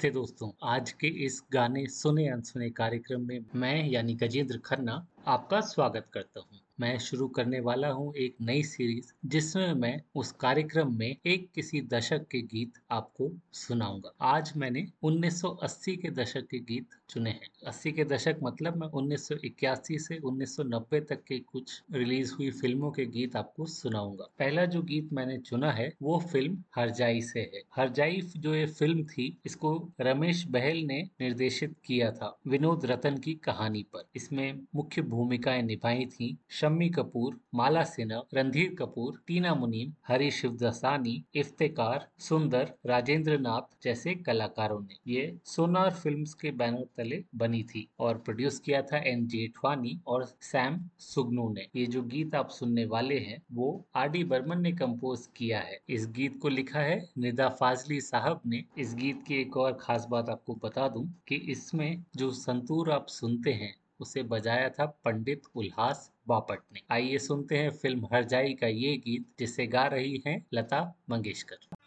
नमस्ते दोस्तों, आज के इस गाने सुने अनसुने कार्यक्रम में मैं, यानी गजेंद्र खन्ना, आपका स्वागत करता हूँ। मैं शुरू करने वाला हूँ एक नई सीरीज़ जिसमें मैं उस कार्यक्रम में एक किसी दशक के गीत आपको सुनाऊँगा आज मैंने 1980 के दशक के गीत चुने हैं। 80 के दशक मतलब मैं 1981 से 1990 तक के कुछ रिलीज़ हुई फ़िल्मों के गीत आपको सुनाऊँगा। पहला जो गीत मैंने चुना है, वो फ़िल्म हरजाई से है। हरजाई जो ये फ़िल्म थी, इसको रमेश बहल ने निर्देशित किया था विनोद रतन की कहानी पर। इसमें मुख्य भूमिकाएँ निभाई थी शम्मी कपूर, माला सिन्हा, रणधीर कपूर, टीना मुनीम हरी शिवदसानी इफ्तेकार, सुंदर राजेंद्र नाथ जैसे कलाकारों ने। ये सोनार फिल्म्स के बैनर तले बनी थी और प्रोड्यूस किया था एन जेठवानी और सैम सुगनू ने। ये जो गीत आप सुनने वाले हैं, वो आर डी बर्मन ने कंपोज किया है। इस गीत को लिखा है निदा फाजली साहब ने। इस गीत की एक और खास बात आपको बता दूँ कि इसमें जो संतूर आप सुनते हैं, उसे बजाया था पंडित उल्हास बापट ने। आइए सुनते हैं फ़िल्म हरजाई का ये गीत, जिसे गा रही हैं लता मंगेशकर।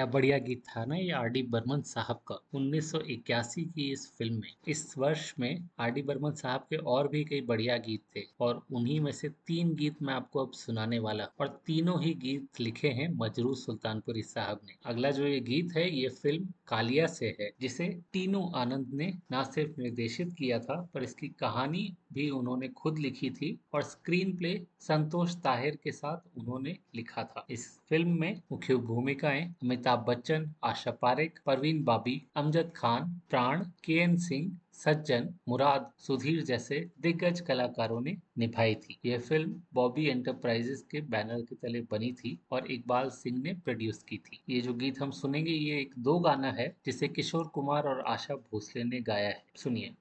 क्या बढ़िया गीत था ना ये आर डी बर्मन साहब का 1981 की इस फ़िल्म में। इस वर्ष में आर डी बर्मन साहब के और भी कई बढ़िया गीत थे और उन्हीं में से तीन गीत मैं आपको अब सुनाने वाला और तीनों ही गीत लिखे हैं मजरू सुल्तानपुरी साहब ने। अगला जो ये गीत है, ये फ़िल्म कालिया से है, जिसे टीनू आनंद ने न सिर्फ़ निर्देशित किया था, पर इसकी कहानी भी उन्होंने खुद लिखी थी और स्क्रीन प्ले संतोष ताहिर के साथ उन्होंने लिखा था। इस फ़िल्म में मुख्य भूमिकाएँ अमिताभ बच्चन, आशा पारेख, परवीन बाबी, अमजद खान, प्राण, के एन सिंह सज्जन, मुराद, सुधीर जैसे दिग्गज कलाकारों ने निभाई थी। यह फ़िल्म बॉबी एंटरप्राइजेस के बैनर के तले बनी थी और इकबाल सिंह ने प्रोड्यूस की थी। ये जो गीत हम सुनेंगे, ये एक दो गाना है जिसे किशोर कुमार और आशा भोसले ने गाया है। सुनिए।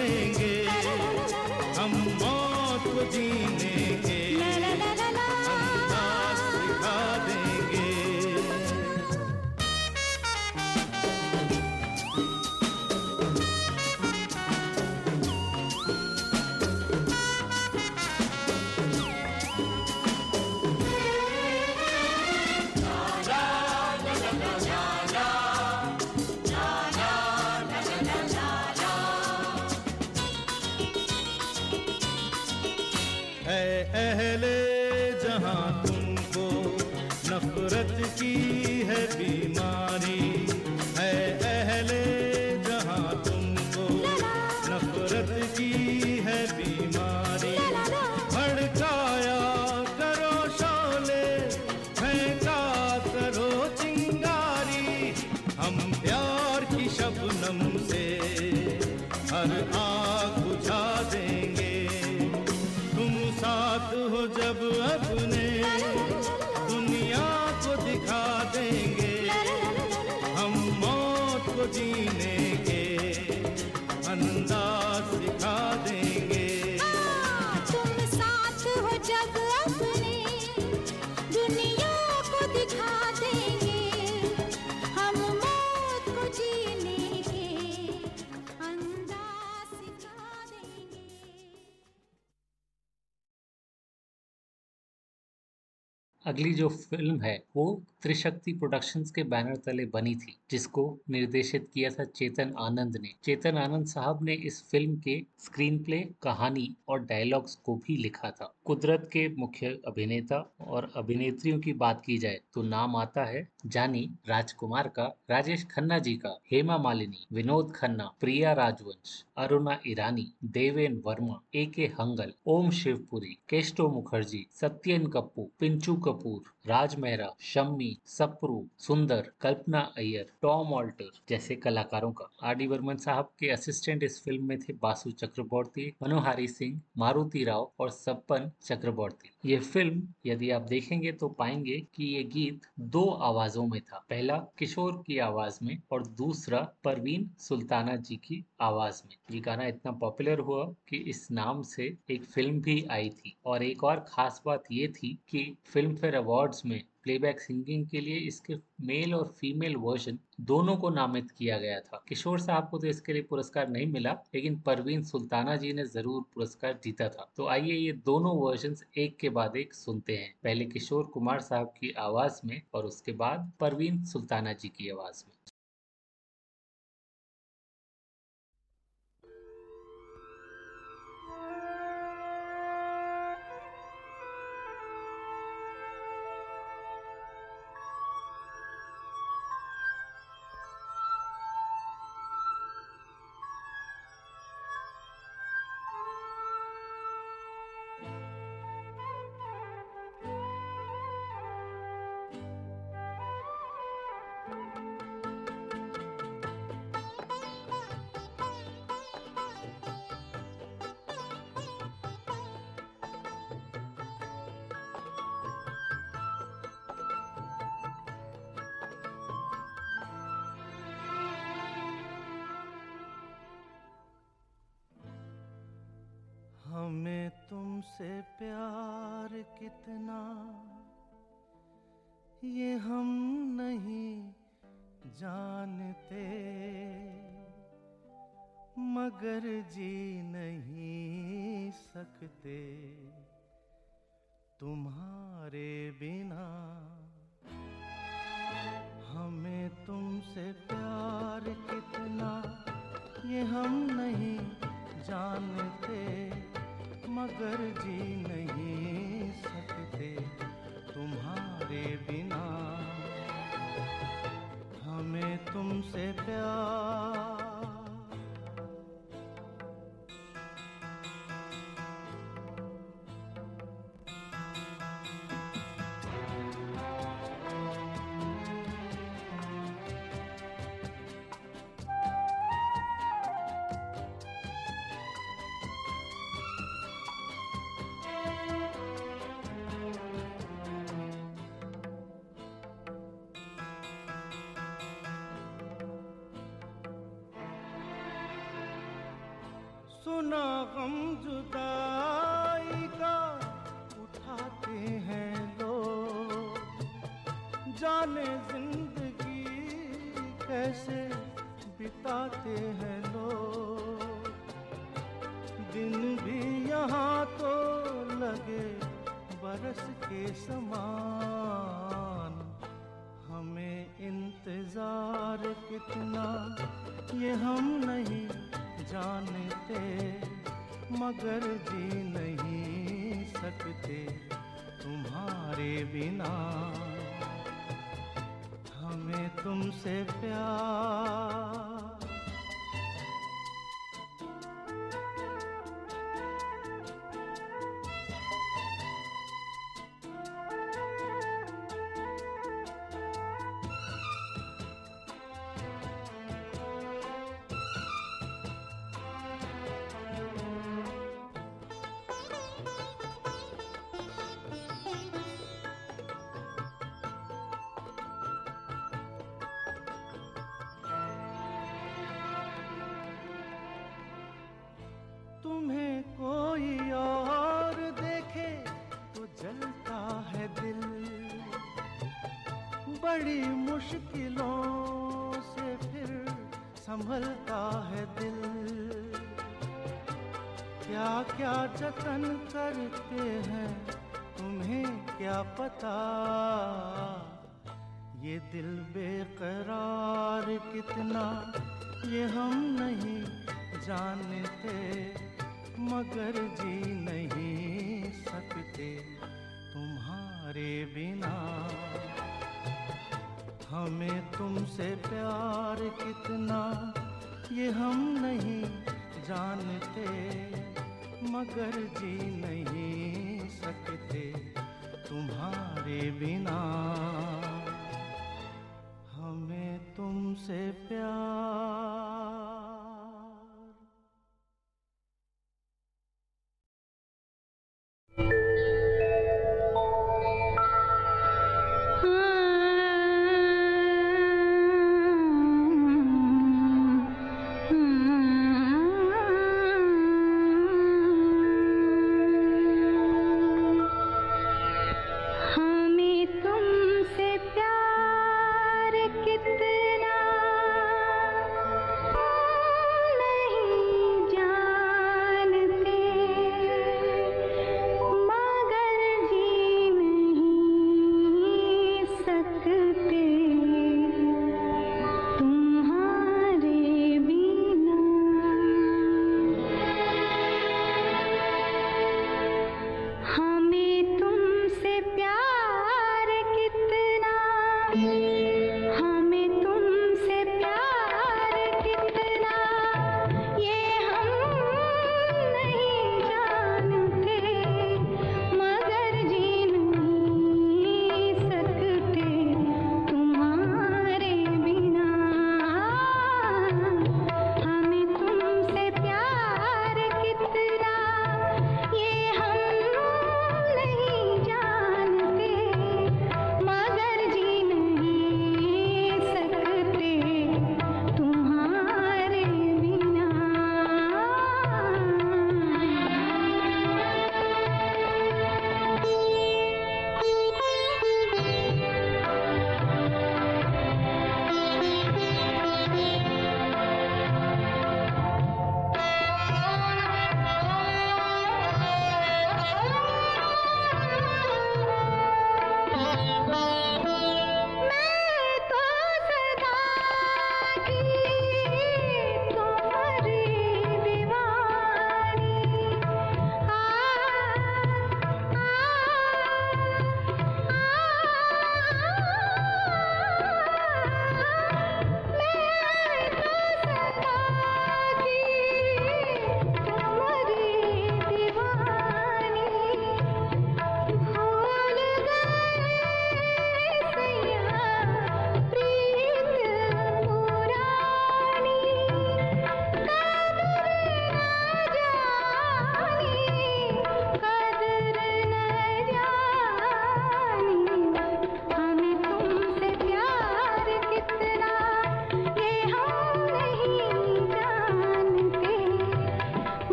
हर हम मौत को तुम अगली जो फ़िल्म है, वो त्रिशक्ति प्रोडक्शंस के बैनर तले बनी थी, जिसको निर्देशित किया था चेतन आनंद ने। चेतन आनंद साहब ने इस फ़िल्म के स्क्रीन प्ले कहानी और डायलॉग्स को भी लिखा था। कुदरत के मुख्य अभिनेता और अभिनेत्रियों की बात की जाए तो नाम आता है जानी राजकुमार का, राजेश खन्ना जी का, हेमा मालिनी, विनोद खन्ना, प्रिया राजवंश, अरुणा ईरानी, Deven Verma, A K Hangal, Om Shivpuri Keshto Mukherjee, Satyan Kapoor Pinchoo Kapoor puro. Raj Mehra Shammi, Sapru, Sundar, Kalpana Iyer, Tom alter जैसे कलाकारों का। आर डी वर्मन साहब के असिस्टेंट इस फ़िल्म में थे बासु चक्रवर्ती, मनोहारी सिंह, मारुति राव और सप्पन चक्रवर्ती। ये फ़िल्म यदि आप देखेंगे तो पाएँगे कि ये गीत दो आवाजों में था। पहला, किशोर की आवाज़ में और दूसरा, परवीन सुल्ताना जी की आवाज़ में। ये गाना इतना पॉपुलर हुआ कि इस नाम से एक फ़िल्म भी आई थी। और एक और खास बात ये थी कि फ़िल्म फेयर अवार्ड्स में प्लेबैक सिंगिंग के लिए इसके मेल और फीमेल वर्जन दोनों को नामित किया गया था। किशोर साहब को तो इसके लिए पुरस्कार नहीं मिला, लेकिन परवीन सुल्ताना जी ने ज़रूर पुरस्कार जीता था। तो आइए ये दोनों वर्जन एक के बाद एक सुनते हैं। पहले किशोर कुमार साहब की आवाज़ में और उसके बाद परवीन सुल्ताना जी की आवाज़ में। समान। हमें इंतज़ार कितना, ये हम नहीं जानते। मगर जी नहीं सकते तुम्हारे बिना। हमें तुमसे प्यार करते हैं, तुम्हें क्या पता? ये दिल बेकरार कितना, ये हम नहीं जानते, मगर जी नहीं सकते तुम्हारे बिना। हमें तुमसे प्यार कितना मगर जी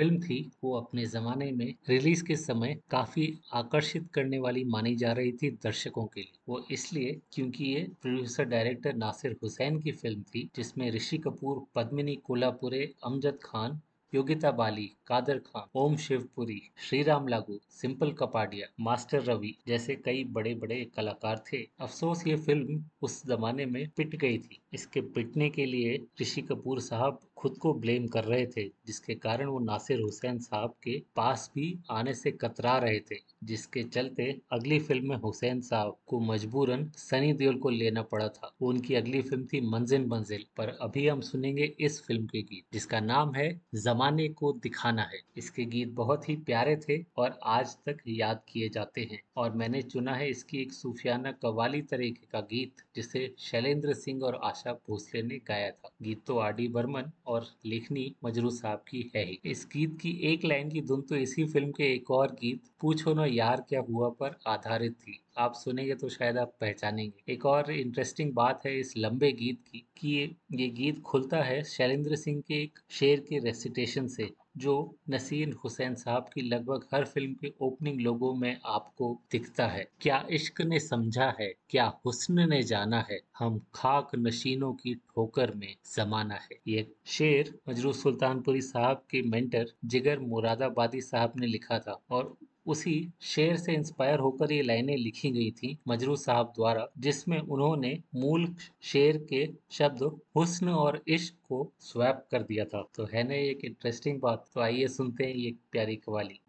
फ़िल्म थी, वो अपने जमाने में रिलीज़ के समय काफ़ी आकर्षित करने वाली मानी जा रही थी दर्शकों के लिए। वो इसलिए क्योंकि ये प्रोड्यूसर डायरेक्टर नासिर हुसैन की फ़िल्म थी, जिसमें ऋषि कपूर, पद्मिनी कोल्हापुरे, अमजद खान, योगिता बाली, कादर खान, ओम शिवपुरी, श्रीराम लागू, सिंपल कपाडिया, मास्टर रवि जैसे कई बड़े बड़े कलाकार थे। अफसोस ये फ़िल्म उस जमाने में पिट गई थी। इसके पिटने के लिए ऋषि कपूर साहब खुद को ब्लेम कर रहे थे, जिसके कारण वो नासिर हुसैन साहब के पास भी आने से कतरा रहे थे, जिसके चलते अगली फ़िल्म में हुसैन साहब को मजबूरन सनी देओल को लेना पड़ा था। उनकी अगली फ़िल्म थी मंजिल मंजिल, पर अभी हम सुनेंगे इस फ़िल्म के गीत, जिसका नाम है जमाने को दिखाना है। इसके गीत बहुत ही प्यारे थे और आज तक याद किए जाते हैं, और मैंने चुना है इसकी एक सूफियाना कवाली तरीके का गीत, जिसे शैलेंद्र सिंह और आशा भोसले ने गाया था। गीत तो आर डी बर्मन और लिखनी मजरू साहब की है ही। इस गीत की एक लाइन की धुन तो इसी फ़िल्म के एक और गीत पूछो ना यार क्या हुआ पर आधारित थी। आप सुनेंगे तो शायद आप पहचानेंगे। एक और इंटरेस्टिंग बात है इस लंबे गीत की कि ये, गीत खुलता है शैलेंद्र सिंह के एक शेर के रेसिटेशन से। जो नसीर हुसैन साहब की लगभग हर फ़िल्म के ओपनिंग लोगों में आपको दिखता है। क्या इश्क ने समझा है? क्या हुस्न ने जाना है? हम खाक नशीनों की ठोकर में जमाना है। ये शेर मजरू सुल्तानपुरी साहब के मेंटर जिगर मुरादाबादी साहब ने लिखा था और उसी शेर से इंस्पायर होकर ये लाइनें लिखी गई थी मजरू साहब द्वारा, जिसमें उन्होंने मूल शेर के शब्द हुस्न और इश्क को स्वैप कर दिया था। तो है ना एक इंटरेस्टिंग बात? तो आइए सुनते हैं ये प्यारी कवाली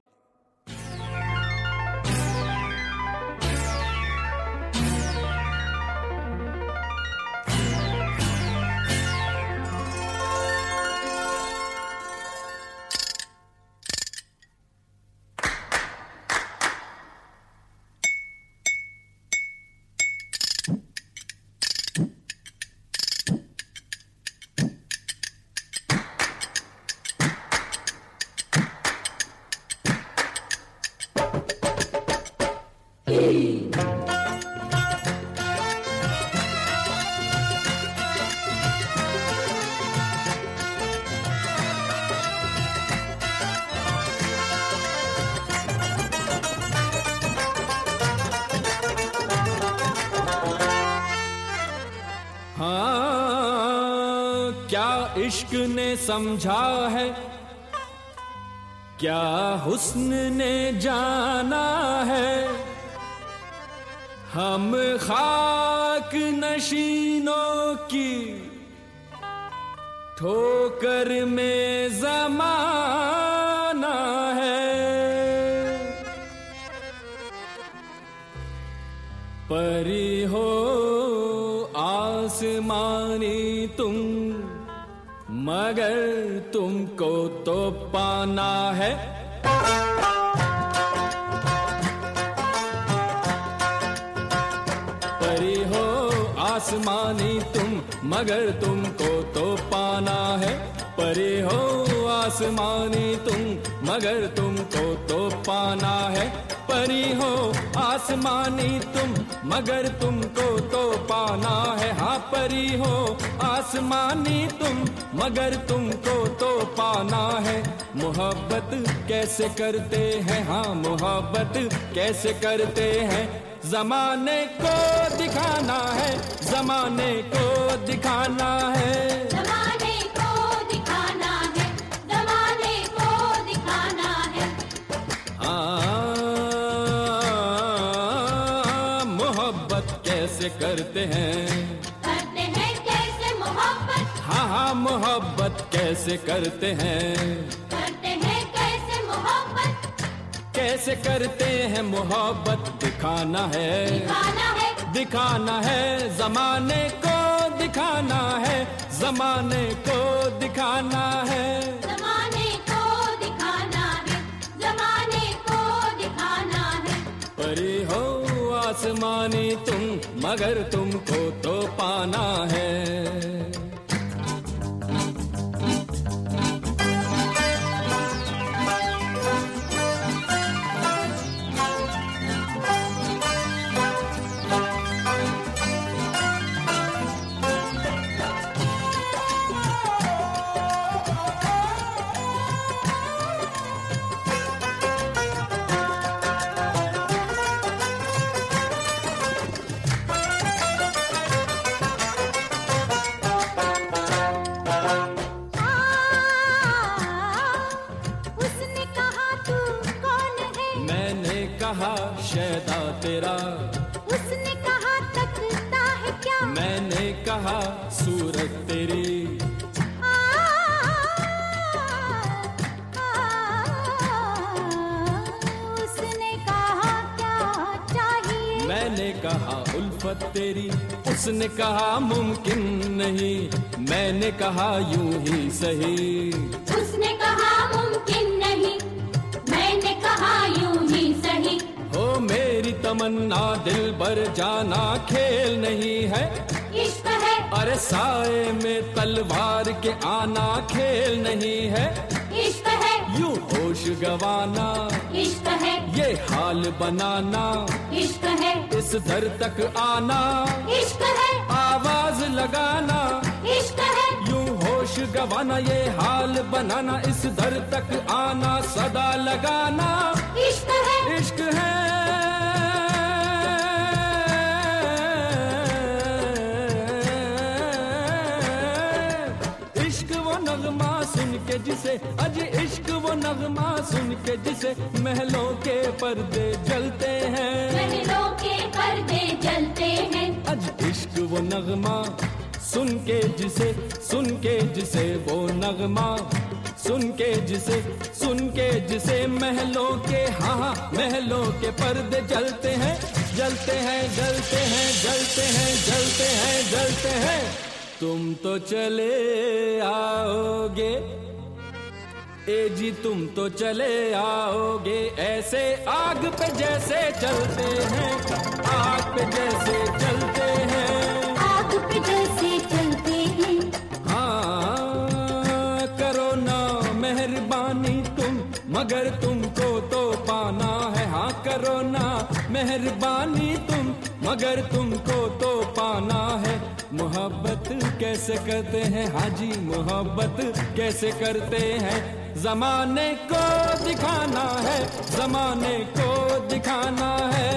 मगर तुमको तो पाना है, परी हो आसमानी तुम। मगर तुमको तो पाना है, परी हो आसमानी तुम। मगर तुमको तो पाना है हाँ परी हो आसमानी तुम। मगर तुमको तो पाना है। मोहब्बत कैसे करते हैं? हाँ मोहब्बत कैसे करते हैं? जमाने को दिखाना है जमाने को दिखाना है। जमाने को दिखाना है जमाने को दिखाना है। हाँ मोहब्बत कैसे करते हैं? करते हैं कैसे मोहब्बत? हाँ हाँ मोहब्बत कैसे करते हैं? करते हैं कैसे मोहब्बत? कैसे करते हैं मोहब्बत? दिखाना है। दिखाना है। दिखाना है। जमाने को दिखाना है। जमाने को दिखाना है। जमाने को दिखाना है। जमाने को दिखाना है। परी हो आसमानी तुम मगर तुमको तो पाना है। तेरा उसने कहा तकता है क्या मैंने कहा सूरत तेरी आ, आ, उसने कहा क्या चाहिए मैंने कहा उल्फत तेरी उसने कहा मुमकिन नहीं मैंने कहा यूँ ही सही उसने कहा मुमकिन नहीं मैंने कहा यूँ ही हो मेरी तमन्ना दिल भर जाना खेल नहीं है। इश्क है। अरे साए में तलवार के आना खेल नहीं है। इश्क है। यूँ होश गवाना इश्क है। ये हाल बनाना इश्क है। इस दर तक आना। इश्क है। आवाज़ लगाना इश्क है। यूँ होश गवाना ये हाल बनाना इस दर तक आना सदा लगाना। इश्क है। इश्क है। के जिसे अज इश्क वो नगमा सुन के जिसे महलों के पर्दे जलते हैं। महलों के पर्दे जलते हैं। अज इश्क वो नगमा सुन के जिसे सुन के जिसे वो नगमा सुन के जिसे सुन के जिसे महलों के हाँ हाँ महलों के पर्दे जलते हैं जलते हैं जलते हैं जलते हैं जलते हैं जलते हैं। तुम तो चले आओगे। ए जी तुम तो चले आओगे। ऐसे आग पे जैसे चलते हैं आग पे जैसे चलते हैं। आग पे जैसे चलते हैं। हाँ करो ना मेहरबानी तुम मगर तुमको तो पाना है। हाँ करो ना मेहरबानी तुम मगर तुमको तो पाना है। मोहब्बत कैसे करते हैं? हाजी मोहब्बत कैसे करते हैं? जमाने को दिखाना है जमाने को दिखाना है।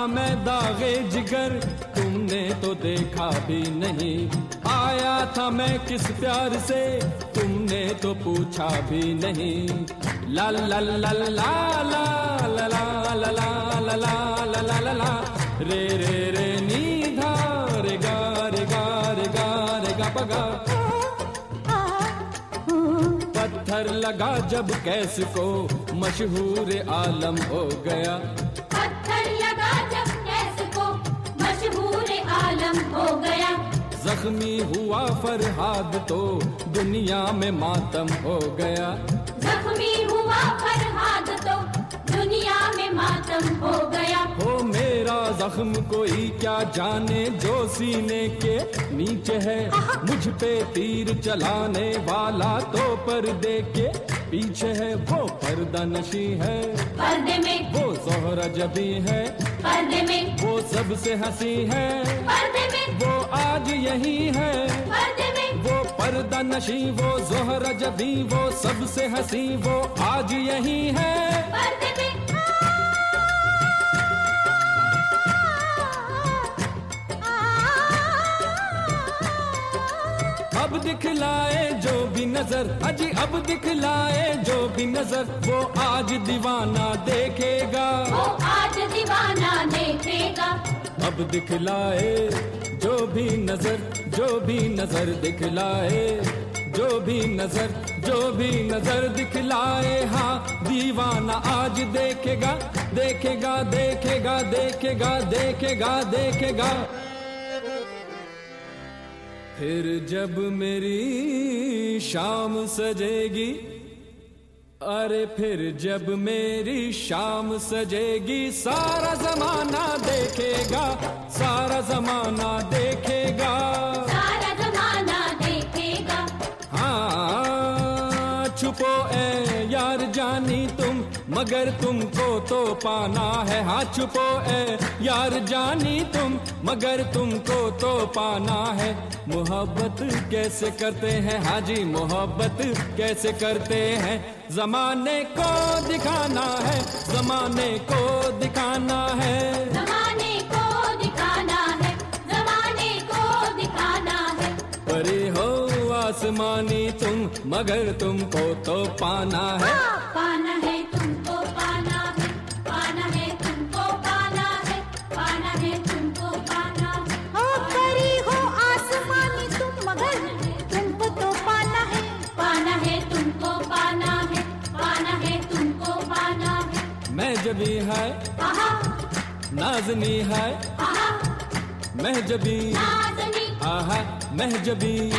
था मैं दागे जिगर तुमने तो देखा भी नहीं आया था मैं किस प्यार से तुमने तो पूछा भी नहीं ला ला ला ला ला ला ला ला ला ला ला ला ला ला ला रे रे रे नी धा रे गा रे गा रे गा रे गा पगा पत्थर लगा जब कैस को मशहूर आलम हो गया आलम हो गया। जख्मी हुआ फरहाद तो दुनिया में मातम हो गया। जख्मी हुआ फरहाद तो दुनिया में मातम हो गया। हो मेरा जख्म कोई क्या जाने जो सीने के नीचे है मुझ पे तीर चलाने वाला तो पर्दे के पीछे है वो पर्दा नशी है। पर्दे में वो जोहरा जबी है पर्दे में। वो सबसे हँसी है। पर्दे में। वो आज यही है। पर्दे में। वो पर्दा नशी वो जोहरा जबी वो सबसे हँसी वो आज यही है। पर्दे में। दिखलाए जो भी नज़र अजी अब दिखलाए जो भी नज़र वो आज दीवाना देखेगा। वो आज दीवाना देखेगा। अब दिखलाए जो भी नज़र जो भी नज़र दिखलाए जो भी नज़र जो भी नज़र दिखलाए। हाँ दीवाना आज देखेगा देखेगा देखेगा देखेगा देखेगा देखेगा। फिर जब मेरी शाम सजेगी, अरे फिर जब मेरी शाम सजेगी, सारा जमाना देखेगा, सारा जमाना देखेगा। मगर तुमको तो पाना है हाथ छुपो ए यार जानी तुम मगर तुमको तो पाना है। मोहब्बत कैसे करते हैं? हाजी मोहब्बत कैसे करते हैं? जमाने को दिखाना है जमाने को दिखाना है। जमाने को दिखाना है जमाने को दिखाना है। परे हो आसमानी तुम मगर तुमको तो पाना है। पाना है मैं जबी है। नाजनी है। महजबी आहा महजबी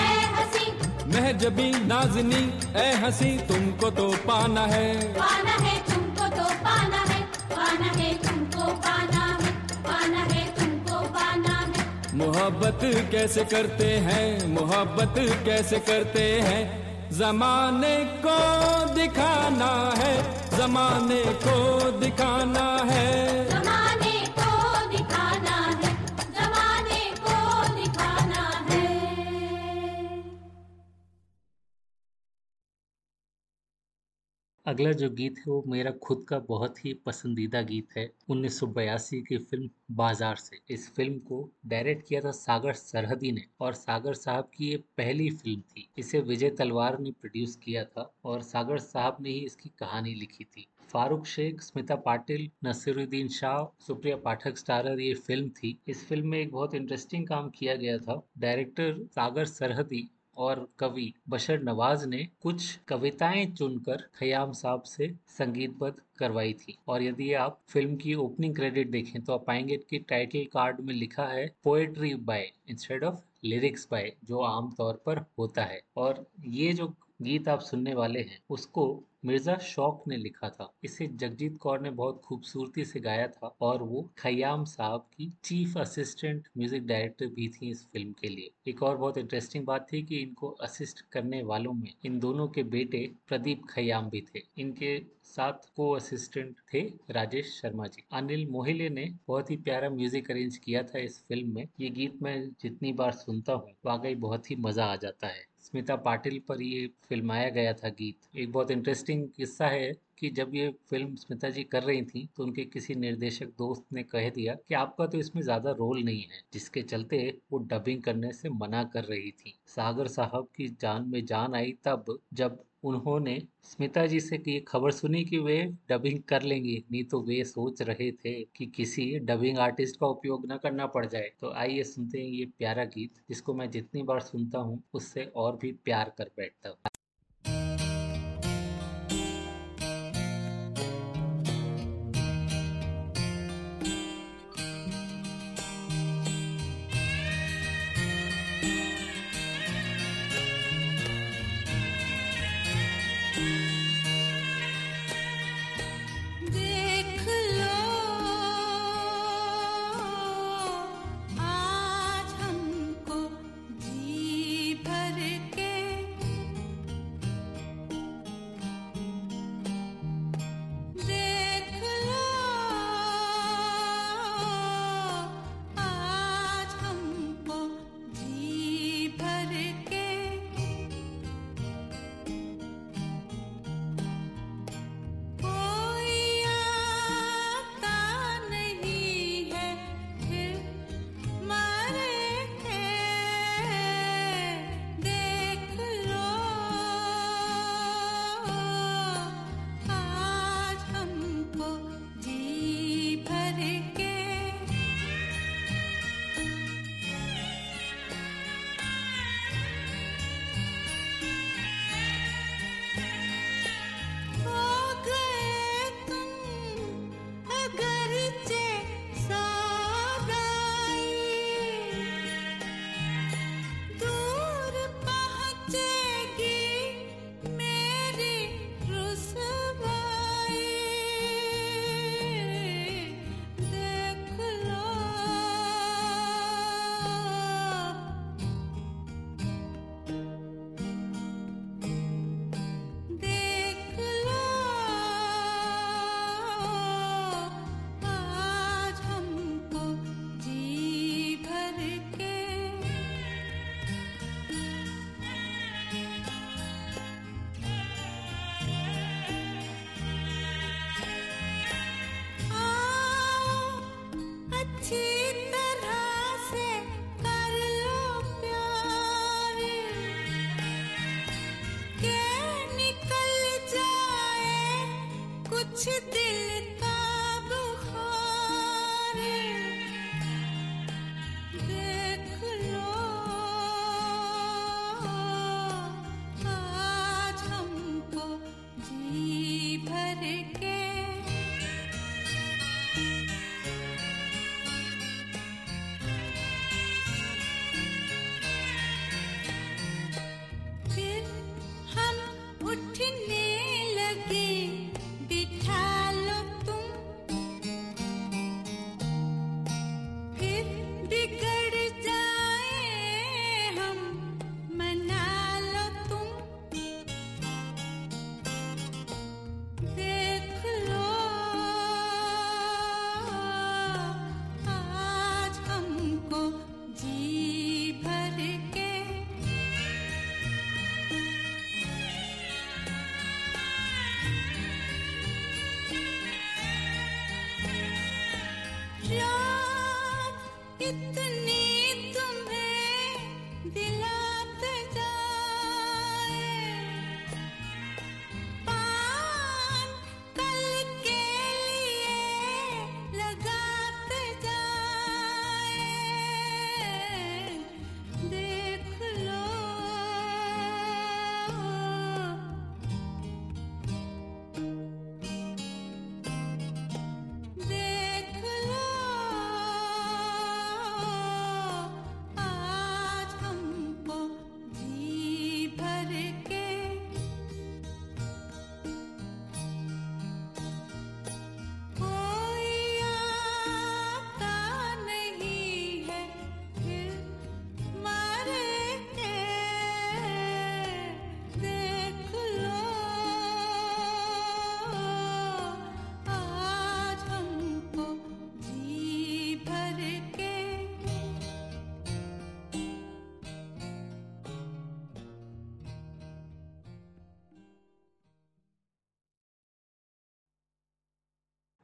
महजबी नाजनी। ए हसी तुमको तो पाना है। पाना है तुमको तो पाना है। पाना है तुमको पाना है। पाना है तुमको पाना है। मोहब्बत कैसे करते हैं? मोहब्बत कैसे करते हैं? जमाने को दिखाना है जमाने को दिखाना है। अगला जो गीत है वो मेरा खुद का बहुत ही पसंदीदा गीत है 1982 की फ़िल्म बाज़ार से। इस फ़िल्म को डायरेक्ट किया था सागर सरहदी ने और सागर साहब की ये पहली फ़िल्म थी। इसे विजय तलवार ने प्रोड्यूस किया था और सागर साहब ने ही इसकी कहानी लिखी थी। फारूक शेख, स्मिता पाटिल, नसीरुद्दीन शाह, सुप्रिया पाठक स्टारर ये फ़िल्म थी। इस फ़िल्म में एक बहुत इंटरेस्टिंग काम किया गया था। डायरेक्टर सागर सरहदी और कवि बशर नवाज़ ने कुछ कविताएँ चुनकर खयाम साहब से संगीतबद्ध करवाई थी। और यदि आप फ़िल्म की ओपनिंग क्रेडिट देखें तो आप पाएँगे कि टाइटल कार्ड में लिखा है poetry by instead of lyrics by जो आमतौर पर होता है। और ये जो गीत आप सुनने वाले हैं, उसको मिर्ज़ा शौक ने लिखा था। इसे जगजीत कौर ने बहुत खूबसूरती से गाया था और वो खयाम साहब की चीफ असिस्टेंट म्यूज़िक डायरेक्टर भी थी इस फ़िल्म के लिए। एक और बहुत इंटरेस्टिंग बात थी कि इनको असिस्ट करने वालों में इन दोनों के बेटे प्रदीप खयाम भी थे। इनके साथ को असिस्टेंट थे राजेश शर्मा जी। अनिल मोहिले ने बहुत ही प्यारा म्यूज़िक अरेंज किया था इस फ़िल्म में। ये गीत मैं जितनी बार सुनता हूँ, वाकई बहुत ही मज़ा आ जाता है। स्मिता पाटिल पर ये फिल्माया गया था गीत। एक बहुत इंटरेस्टिंग किस्सा है कि जब ये फ़िल्म स्मिता जी कर रही थी तो उनके किसी निर्देशक दोस्त ने कह दिया कि आपका तो इसमें ज़्यादा रोल नहीं है, जिसके चलते वो डबिंग करने से मना कर रही थी। सागर साहब की जान में जान आई तब, जब उन्होंने स्मिता जी से की खबर सुनी कि वे डबिंग कर लेंगी। नहीं तो वे सोच रहे थे कि किसी डबिंग आर्टिस्ट का उपयोग न करना पड़ जाए। तो आइए सुनते हैं ये प्यारा गीत, जिसको मैं जितनी बार सुनता हूँ, उससे और भी प्यार कर बैठता हूँ।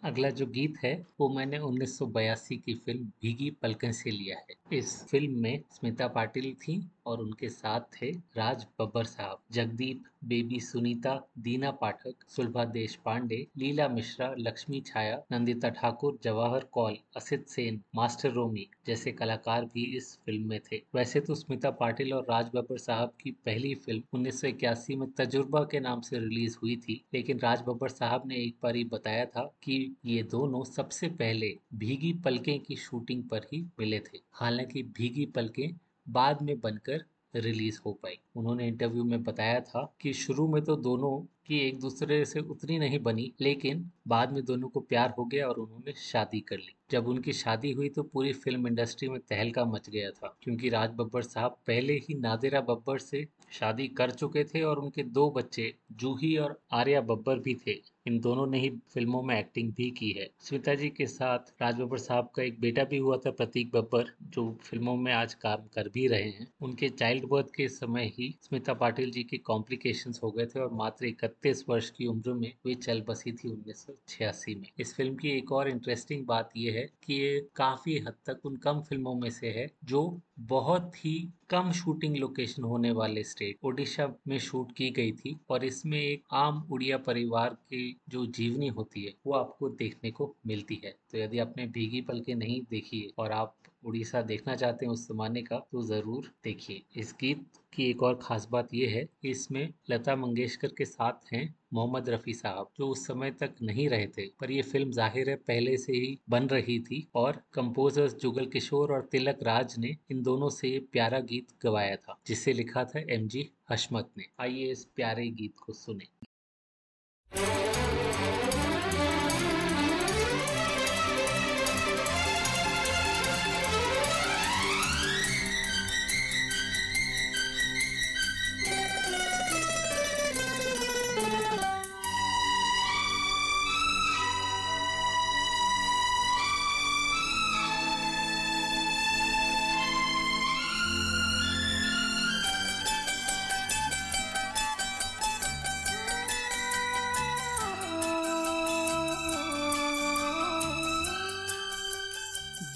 अगला जो गीत है वो मैंने 1982 की फ़िल्म भीगी पलकें से लिया है। इस फ़िल्म में स्मिता पाटिल थी और उनके साथ थे राज बब्बर साहब, Jagdeep, baby Sunita, Dina Pathak, Sulabha Deshpande Leela Mishra, Lakshmi Chhaya, Nandita Thakur, Jawahar Kaul, Asit Sen, master Romi जैसे कलाकार भी इस फ़िल्म में थे। वैसे तो स्मिता पाटिल और राज बब्बर साहब की पहली फ़िल्म 1981 में तजुर्बा के नाम से रिलीज़ हुई थी, लेकिन राज बब्बर साहब ने एक बार ही बताया था कि ये दोनों सबसे पहले भीगी पलके की शूटिंग पर ही मिले थे। हालाँकि भीगी पलकें बाद में बनकर रिलीज़ हो पाई। उन्होंने इंटरव्यू में बताया था कि शुरू में तो दोनों की एक दूसरे से उतनी नहीं बनी, लेकिन बाद में दोनों को प्यार हो गया और उन्होंने शादी कर ली। जब उनकी शादी हुई तो पूरी फ़िल्म इंडस्ट्री में तहलका मच गया था, क्योंकि राज बब्बर साहब पहले ही नादिरा बब्बर से शादी कर चुके थे और उनके दो बच्चे, जूही और आर्या बब्बर भी थे। इन दोनों ने ही फ़िल्मों में एक्टिंग भी की है। स्मिता जी के साथ राज बब्बर साहब का एक बेटा भी हुआ था, प्रतीक बब्बर, जो फ़िल्मों में आज काम कर भी रहे हैं। उनके चाइल्ड बर्थ के समय ही स्मिता पाटिल जी के कॉम्प्लिकेशंस हो गए थे और मात्र इकतीस वर्ष की उम्र में वे चल बसी थी उन्नीस में। इस फ़िल्म की एक और इंटरेस्टिंग बात यह है कि ये काफ़ी हद तक उन कम फ़िल्मों में से है जो बहुत ही कम शूटिंग लोकेशन होने वाले स्टेट ओडिशा में शूट की गई थी और इसमें एक आम उड़िया परिवार की जो जीवनी होती है, वो आपको देखने को मिलती है। तो यदि आपने भीगी पल के नहीं देखी है और आप उड़ीसा देखना चाहते हैं उस जमाने का तो ज़रूर देखिए। इस गीत की एक और खास बात यह है कि इसमें लता मंगेशकर के साथ हैं मोहम्मद रफ़ी साहब, जो उस समय तक नहीं रहे थे, पर यह फ़िल्म ज़ाहिर है पहले से ही बन रही थी और कंपोजर्स जुगल किशोर और तिलक राज ने इन दोनों से ये प्यारा गीत गवाया था, जिसे लिखा था एम जी हशमत ने। आइए इस प्यारे गीत को सुने।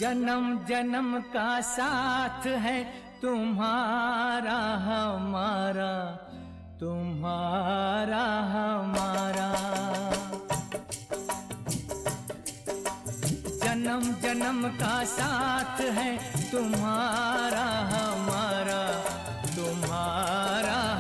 जन्म जन्म का साथ है तुम्हारा हमारा तुम्हारा हमारा। जन्म जन्म का साथ है तुम्हारा हमारा, तुम्हारा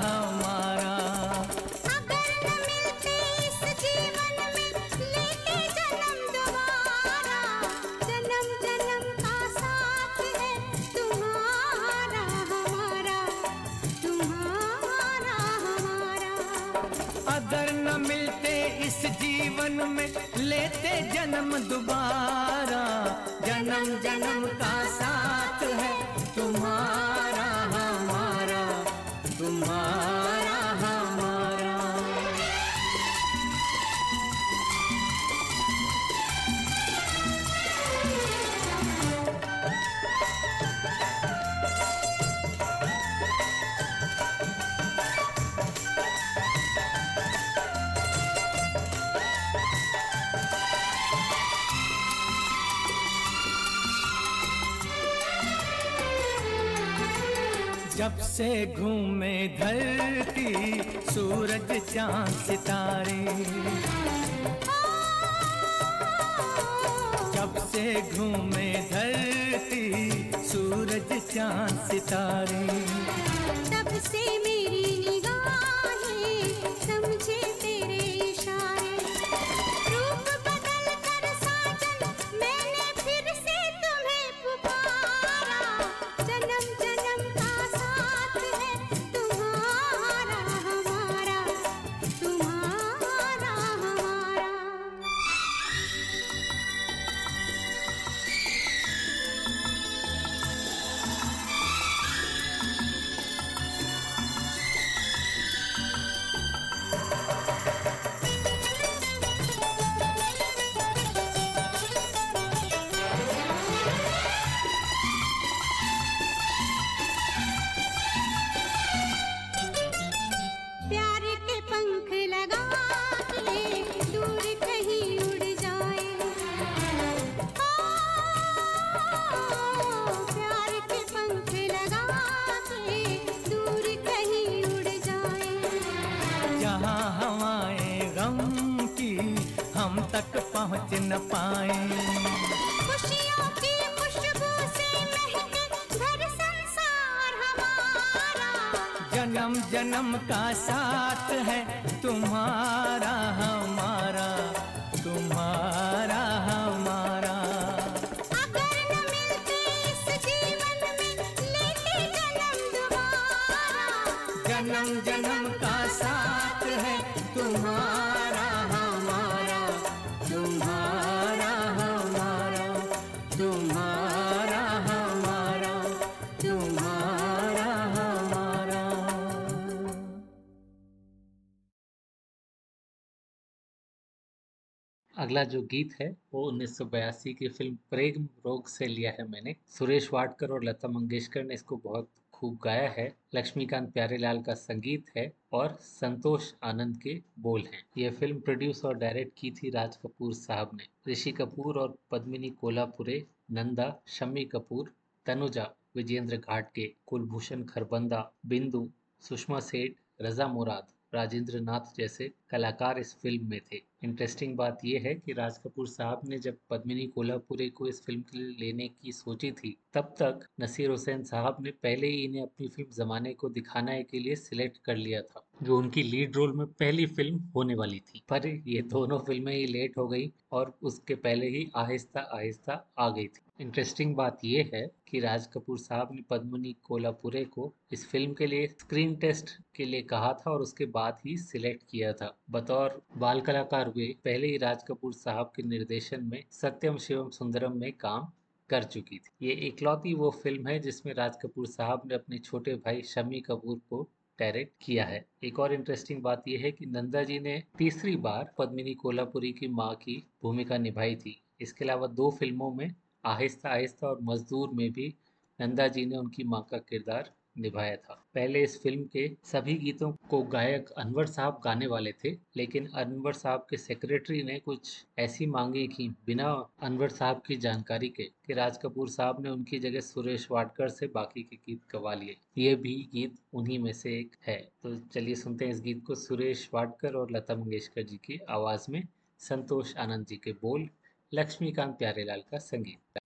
जन्म दोबारा। जन्म जन्म का से घूमे धरती, सूरज, चाँद, सितारे। जब से घूमे धरती, सूरज, चाँद, सितारे। तब से का साथ है तुम्हारा। अगला जो गीत है, वो 1982 की फ़िल्म प्रेम रोग से लिया है मैंने। सुरेश वाडकर और लता मंगेशकर ने इसको बहुत खूब गाया है। लक्ष्मीकांत प्यारेलाल का संगीत है और संतोष आनंद के बोल हैं। यह फ़िल्म प्रोड्यूस और डायरेक्ट की थी राज कपूर साहब ने। ऋषि कपूर और पद्मिनी कोलापुरे नंदा, शम्मी कपूर, तनुजा, विजेंद्र घाटगे, कुलभूषण खरबंदा, बिंदु, सुषमा सेठ, रजा मुराद राजेंद्र नाथ जैसे कलाकार इस फ़िल्म में थे। इंटरेस्टिंग बात यह है कि राज कपूर साहब ने जब पद्मिनी कोल्हापुरे को इस फ़िल्म के लिए लेने की सोची थी, तब तक नसीर हुसैन साहब ने पहले ही इन्हें अपनी फ़िल्म जमाने को दिखाने के लिए सिलेक्ट कर लिया था, जो उनकी लीड रोल में पहली फ़िल्म होने वाली थी। पर ये दोनों फ़िल्में ही लेट हो गई और उसके पहले ही आहिस्ता आहिस्ता आ गई थी। इंटरेस्टिंग बात यह है कि राज कपूर साहब ने पद्मिनी कोल्हापुरे को इस फ़िल्म के लिए स्क्रीन टेस्ट के लिए कहा था और उसके बाद ही सिलेक्ट किया था। बतौर बाल कलाकार वे पहले ही राज कपूर साहब के निर्देशन में सत्यम शिवम सुंदरम में काम कर चुकी थी। ये इकलौती वो फ़िल्म है जिसमें राज कपूर साहब ने अपने छोटे भाई शमी कपूर को डायरेक्ट किया है। एक और इंटरेस्टिंग बात यह है कि नंदा जी ने तीसरी बार पद्मिनी कोल्हापुरी की माँ की भूमिका निभाई थी। इसके अलावा दो फ़िल्मों में आहिस्ता आहिस्ता और मजदूर में भी नंदा जी ने उनकी माँ का किरदार निभाया था। पहले इस फ़िल्म के सभी गीतों को गायक अनवर साहब गाने वाले थे, लेकिन अनवर साहब के सेक्रेटरी ने कुछ ऐसी मांगे की बिना अनवर साहब की जानकारी के कि राज कपूर साहब ने उनकी जगह सुरेश वाडकर से बाकी के गीत गवा लिए। ये भी गीत उन्हीं में से एक है। तो चलिए सुनते हैं इस गीत को सुरेश वाडकर और लता मंगेशकर जी की आवाज़ में संतोष आनंद जी के बोल, लक्ष्मीकांत प्यारेलाल का संगीत।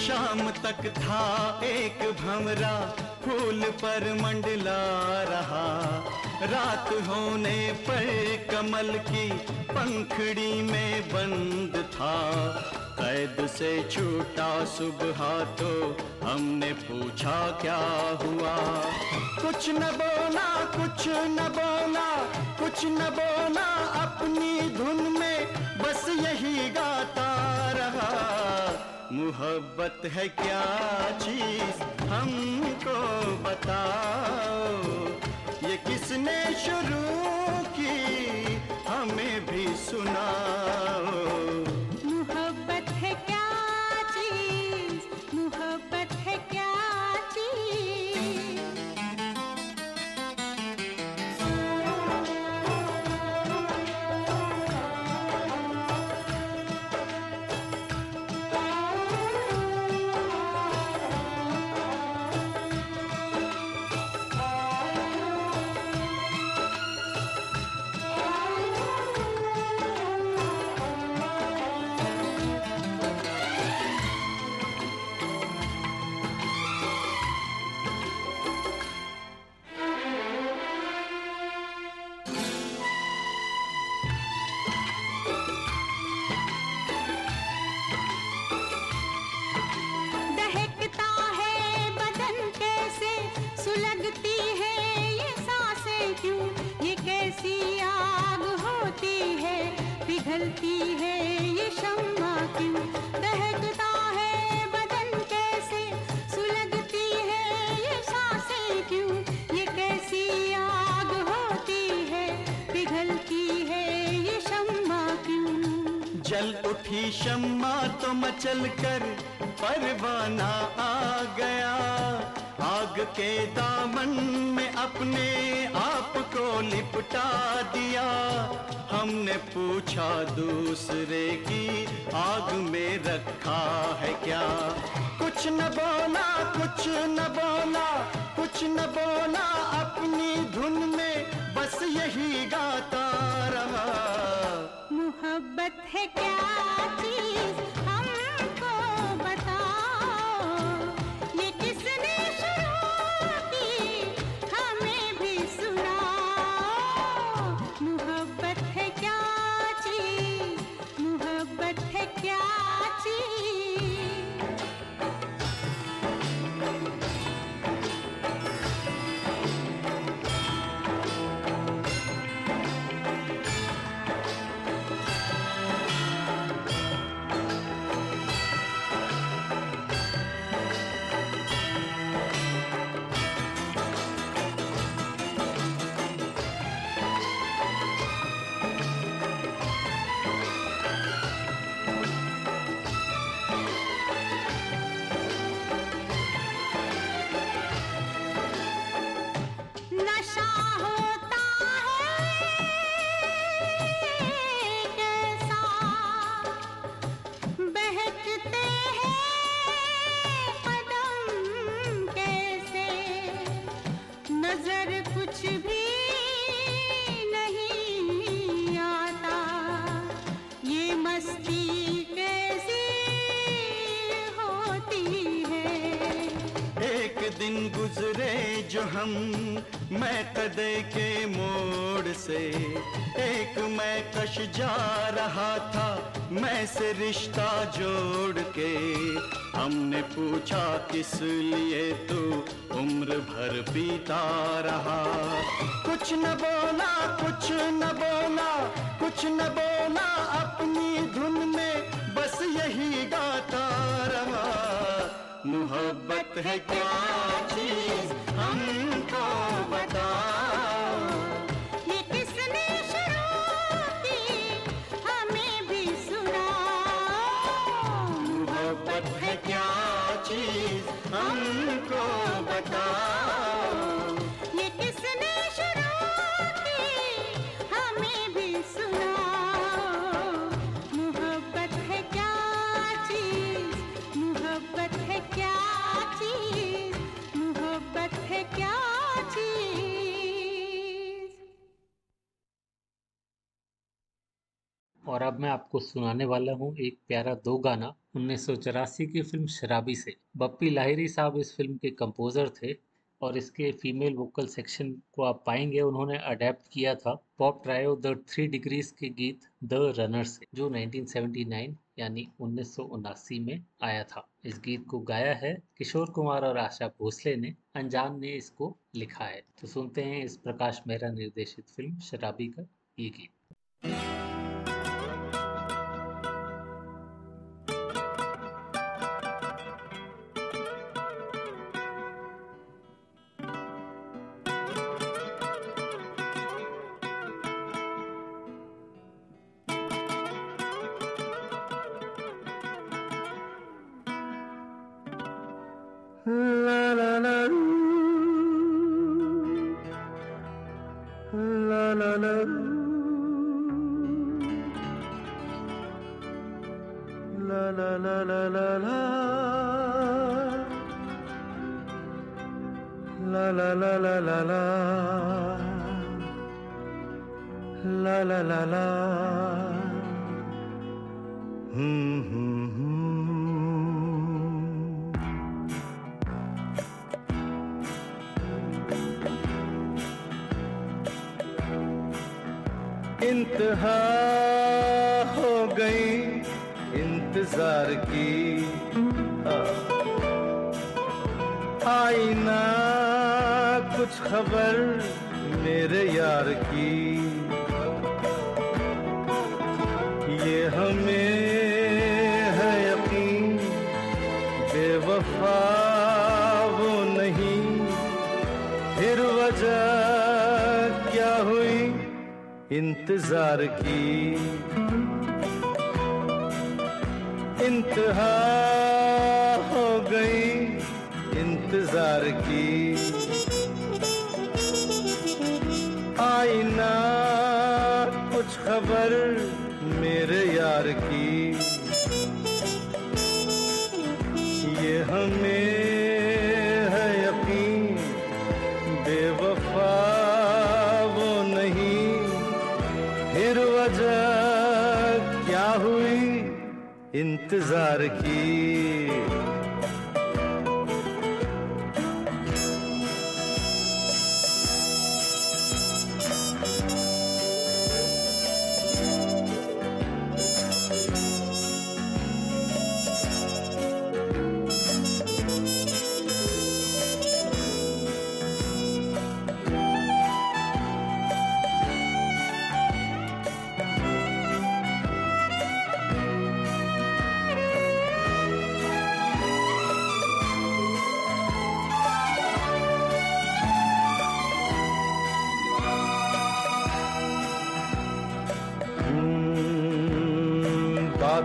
शाम तक था एक भमरा फूल पर मंडला रहा। रात होने पर कमल की पंखड़ी में बंद था। कैद से छूटा सुबह तो हमने पूछा, क्या हुआ? कुछ न बोला, कुछ न बोला, कुछ न बोला, अपनी धुन में बस यही मोहब्बत है क्या चीज़? हमको बताओ, ये किसने शुरू की? हमें भी सुनाओ। मोहब्बत है क्या चीज़? मोहब्बत है क्या उठी शम्मा तो मचल कर परवाना आ गया। आग के दामन में अपने आप को लिपटा दिया। हमने पूछा दूसरे की, आग में रखा है क्या? कुछ न बोला, कुछ न बोला, कुछ न बोला, अपनी धुन में बस यही गाता रहा। मोहब्बत है क्या चीज़? मैं के मोड़ से। एक मैं कश जा रहा था, मैं से रिश्ता जोड़ के। हमने पूछा, किस लिए तू उम्र भर पीता रहा? कुछ न बोला, कुछ न बोला, कुछ न बोला, अपनी धुन में बस यही गाता रहा। मोहब्बत है क्या चीज़, हमको बताओ हमको बताओ और अब मैं आपको सुनाने वाला हूँ एक प्यारा दो गाना उन्नीस सौ चौरासी की फ़िल्म शराबी से। बप्पी लाहिरी साहब इस फ़िल्म के कंपोजर थे और इसके फीमेल वोकल सेक्शन को आप पाएँगे। उन्होंने अडेप्ट किया था pop trio the Three Degrees के गीत द रनर से, जो 1979 यानी उन्नीस में आया था। इस गीत को गाया है किशोर कुमार और आशा भोसले ने। अनजान ने इसको लिखा है। तो सुनते हैं इस प्रकाश मेहरा निर्देशित फ़िल्म शराबी का ये गीत।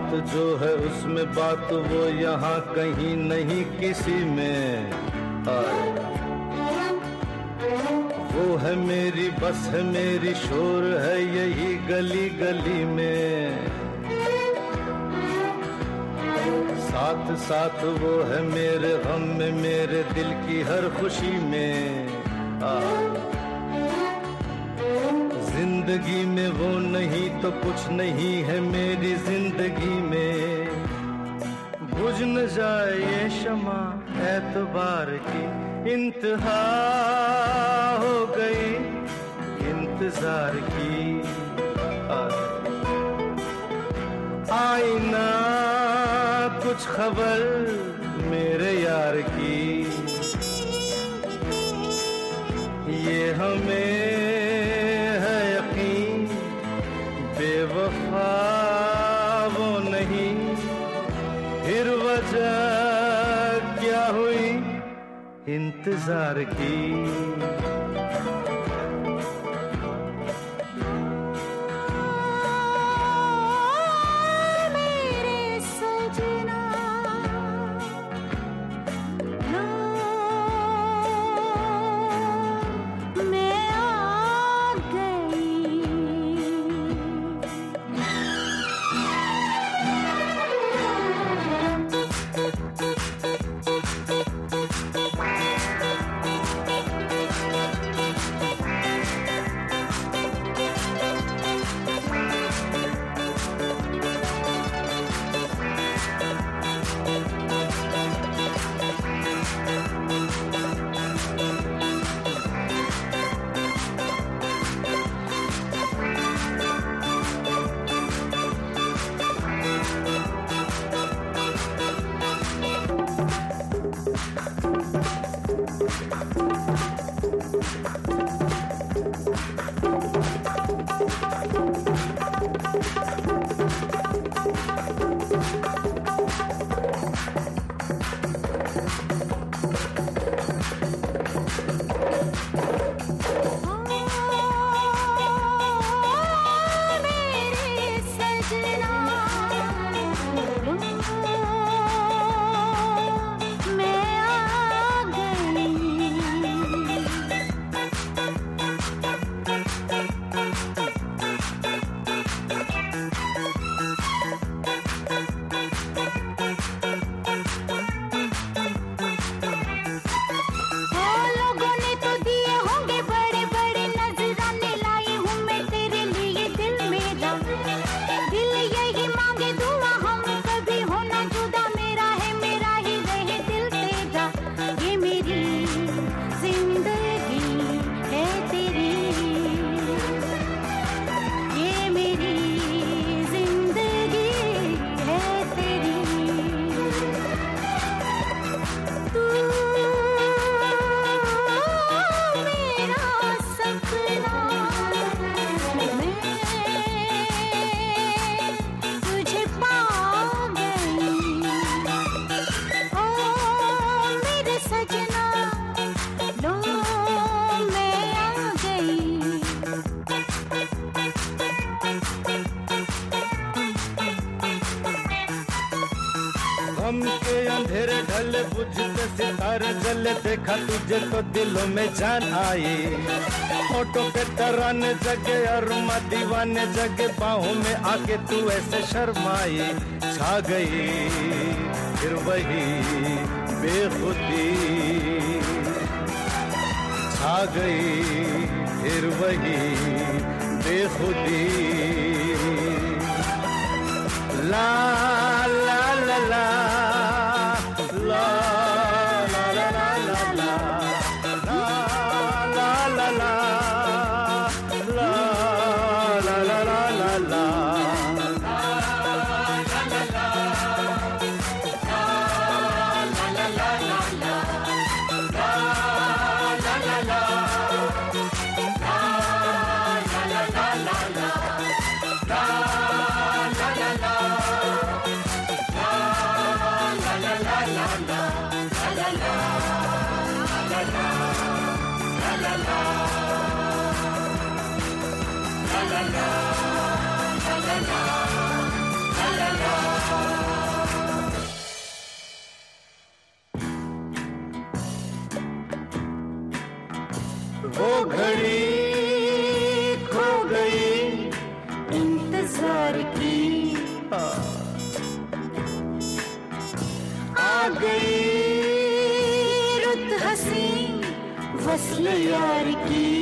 बात जो है उसमें बात वो यहाँ कहीं नहीं किसी में। वो है मेरी, बस है मेरी, शोर है यही गली गली में साथ साथ वो है मेरे गम में, मेरे दिल की हर खुशी में आए। ज़िंदगी में वो नहीं तो कुछ नहीं है मेरी ज़िंदगी में। बुझ न जाए शमा एतबार की। इंतहा हो गई इंतज़ार की। आईना कुछ खबर इंतज़ार की। Dancing on देखा तुझे तो दिलों में जान आई फ़ोटो पे तराने जगे अरुमा दीवाने जगे, बाहों में आके तू ऐसे शर्माई छा गई फिर वही बेखुदी। छा गई फिर वही बेखुदी। ला वसल यार की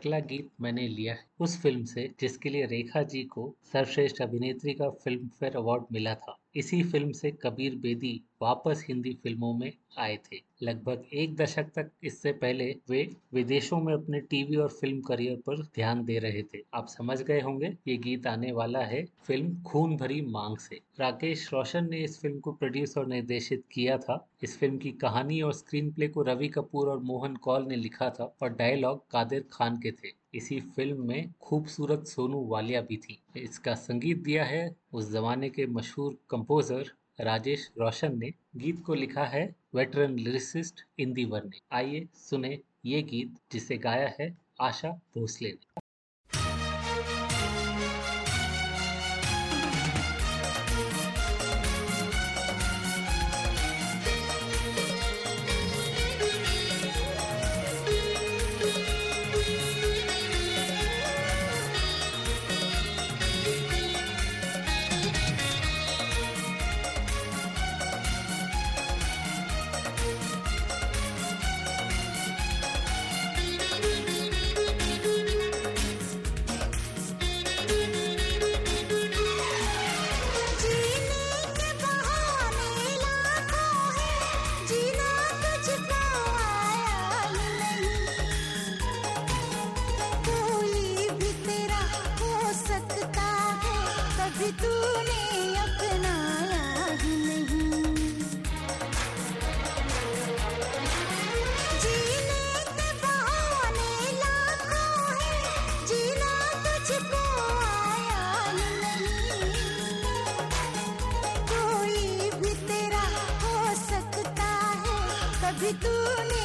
अगला गीत मैंने लिया है उस फ़िल्म से, जिसके लिए रेखा जी को सर्वश्रेष्ठ अभिनेत्री का फ़िल्म फेयर अवार्ड मिला था। इसी फ़िल्म से कबीर बेदी वापस हिंदी फ़िल्मों में आए थे। लगभग एक दशक तक इससे पहले वे विदेशों में अपने टीवी और फ़िल्म करियर पर ध्यान दे रहे थे। आप समझ गए होंगे, ये गीत आने वाला है फ़िल्म खून भरी मांग से। राकेश रोशन ने इस फ़िल्म को प्रोड्यूस और निर्देशित किया था। इस फ़िल्म की कहानी और स्क्रीन प्ले को रवि कपूर और मोहन कौल ने लिखा था और डायलॉग कादिर खान के थे। इसी फ़िल्म में खूबसूरत सोनू वालिया भी थी। इसका संगीत दिया है उस जमाने के मशहूर कंपोजर राजेश रोशन ने। गीत को लिखा है वेटरन लिरिसिस्ट इंदिवर ने आइए सुने ये गीत जिसे गाया है आशा भोसले ने। तूने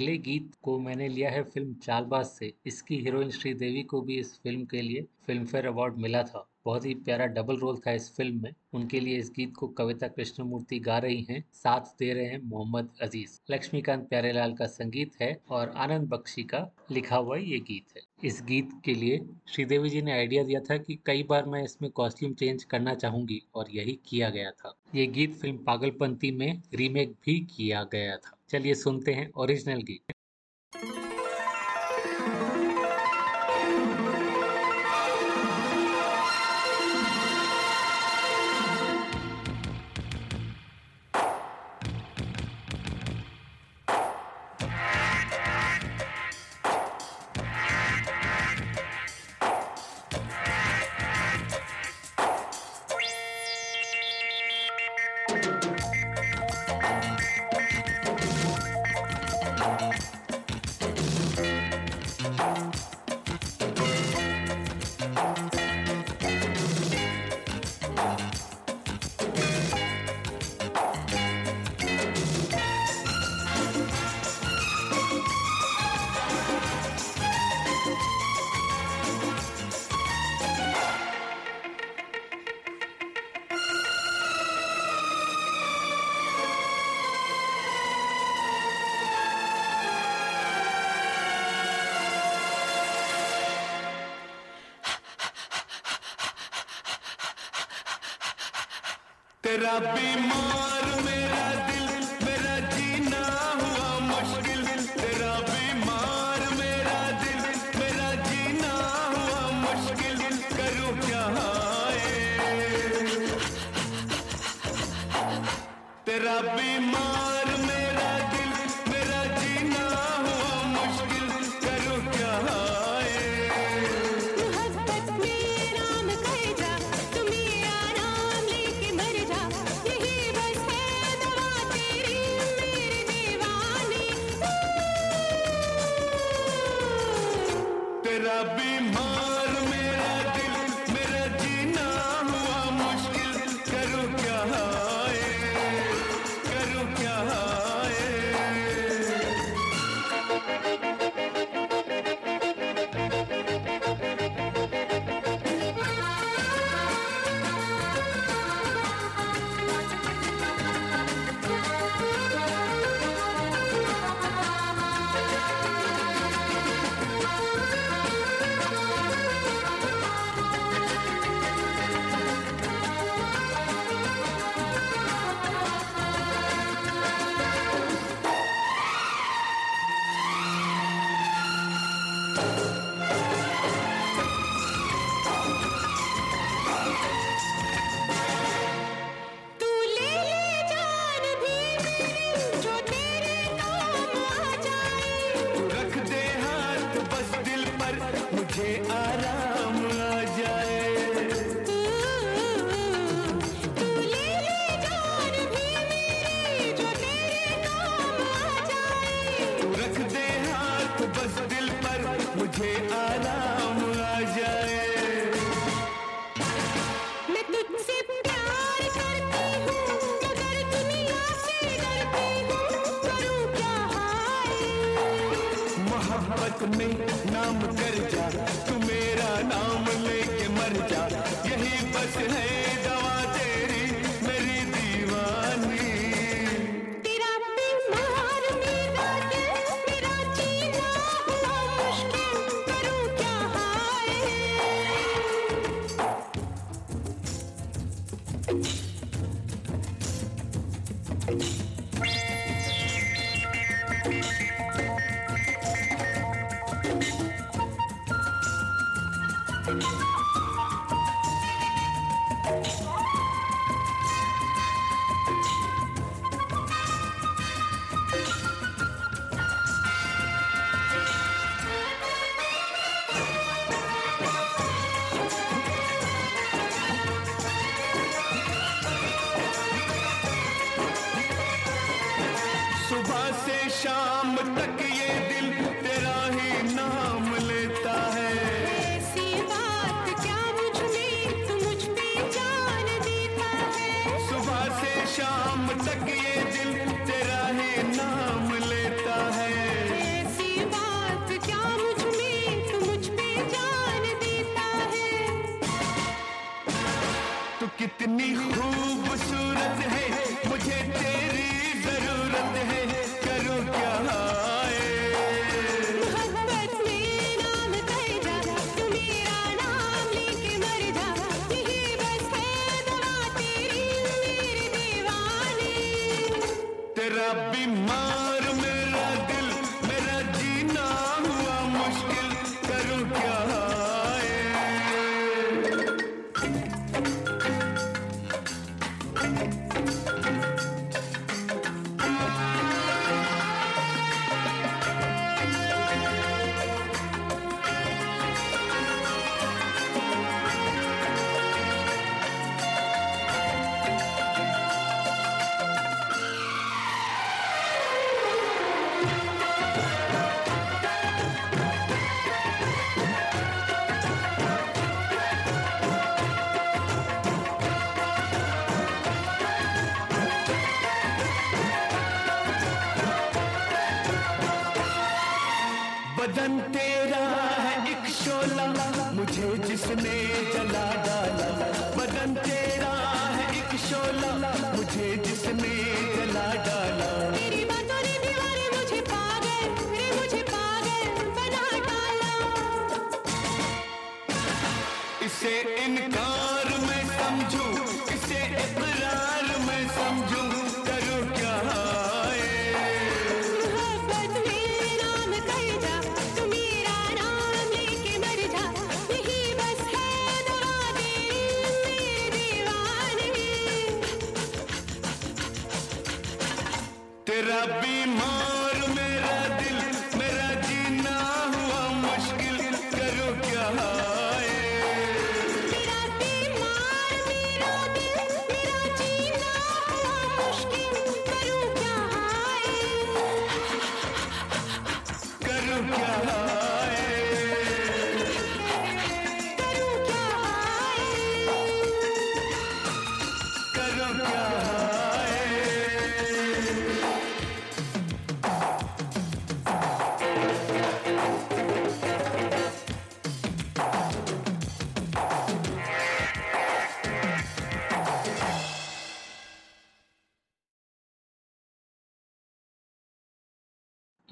अगले गीत को मैंने लिया है फ़िल्म चालबाज से। इसकी हीरोइन श्रीदेवी को भी इस फ़िल्म के लिए फ़िल्म फेयर अवार्ड मिला था। बहुत ही प्यारा डबल रोल था इस फ़िल्म में। उनके लिए इस गीत को कविता कृष्णमूर्ति गा रही हैं, साथ दे रहे हैं मोहम्मद अज़ीज़। लक्ष्मीकांत प्यारेलाल का संगीत है और आनंद बख्शी का लिखा हुआ ये गीत है। इस गीत के लिए श्रीदेवी जी ने आइडिया दिया था कि कई बार मैं इसमें कॉस्ट्यूम चेंज करना चाहूँगी और यही किया गया था। ये गीत फ़िल्म पागलपंती में रीमेक भी किया गया था। चलिए सुनते हैं ओरिजिनल गीत।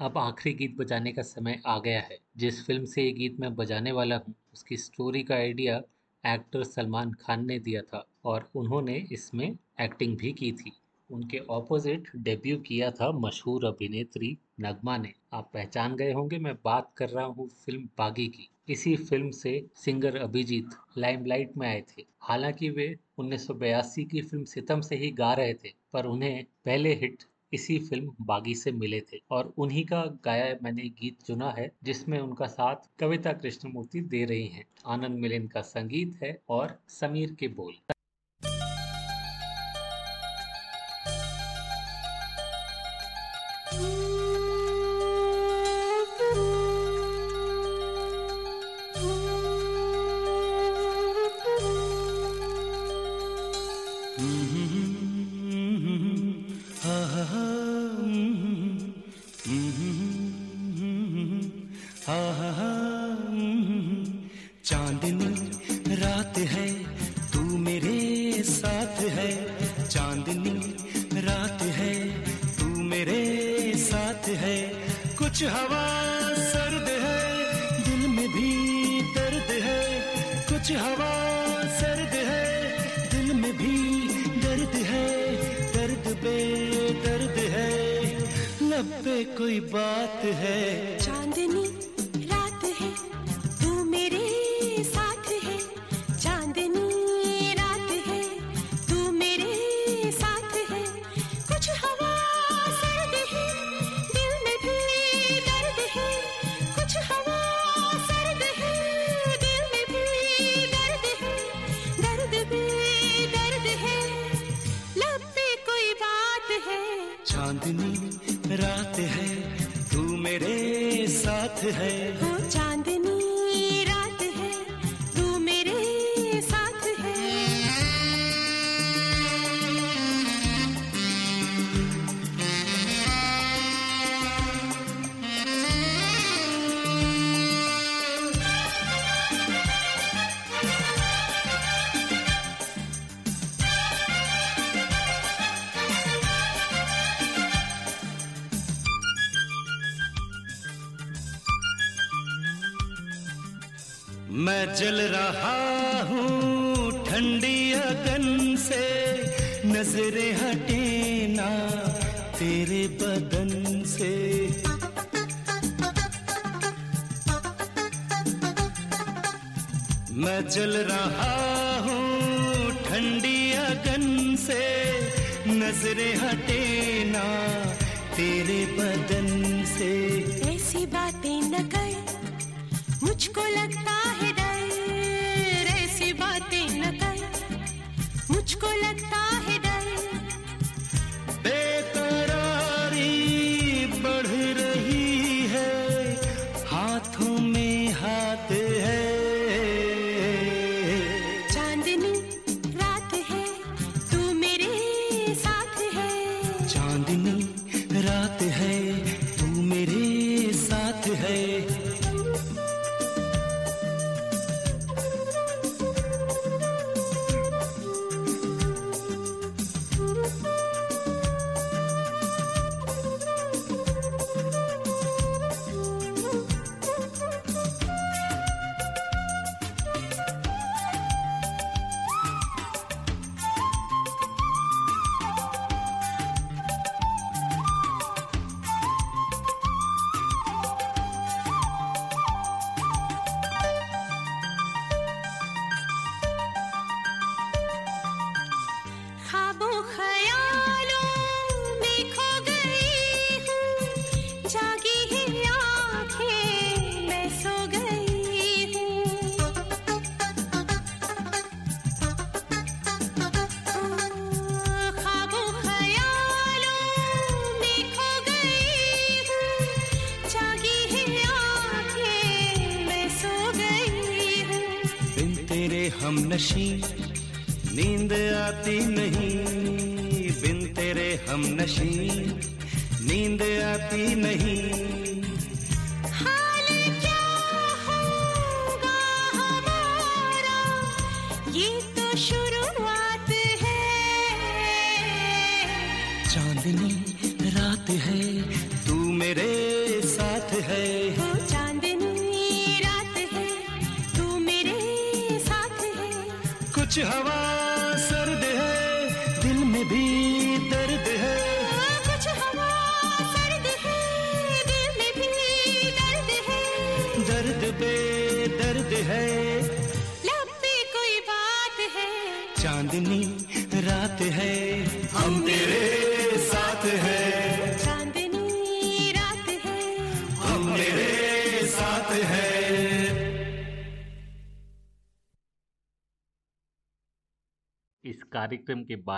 अब आखिरी गीत बजाने का समय आ गया है। जिस फ़िल्म से ये गीत मैं बजाने वाला हूँ, उसकी स्टोरी का आइडिया एक्टर सलमान खान ने दिया था और उन्होंने इसमें एक्टिंग भी की थी। उनके ऑपोजिट डेब्यू किया था मशहूर अभिनेत्री नगमा ने। आप पहचान गए होंगे, मैं बात कर रहा हूँ फ़िल्म बागी की। इसी फ़िल्म से सिंगर अभिजीत लाइमलाइट में आए थे। हालाँकि वे 1982 की फ़िल्म सितम से ही गा रहे थे, पर उन्हें पहले हिट इसी फ़िल्म बागी से मिले थे और उन्हीं का गाया मैंने गीत चुना है, जिसमें उनका साथ कविता कृष्णमूर्ति दे रही हैं। आनंद मिलिन का संगीत है और समीर के बोल।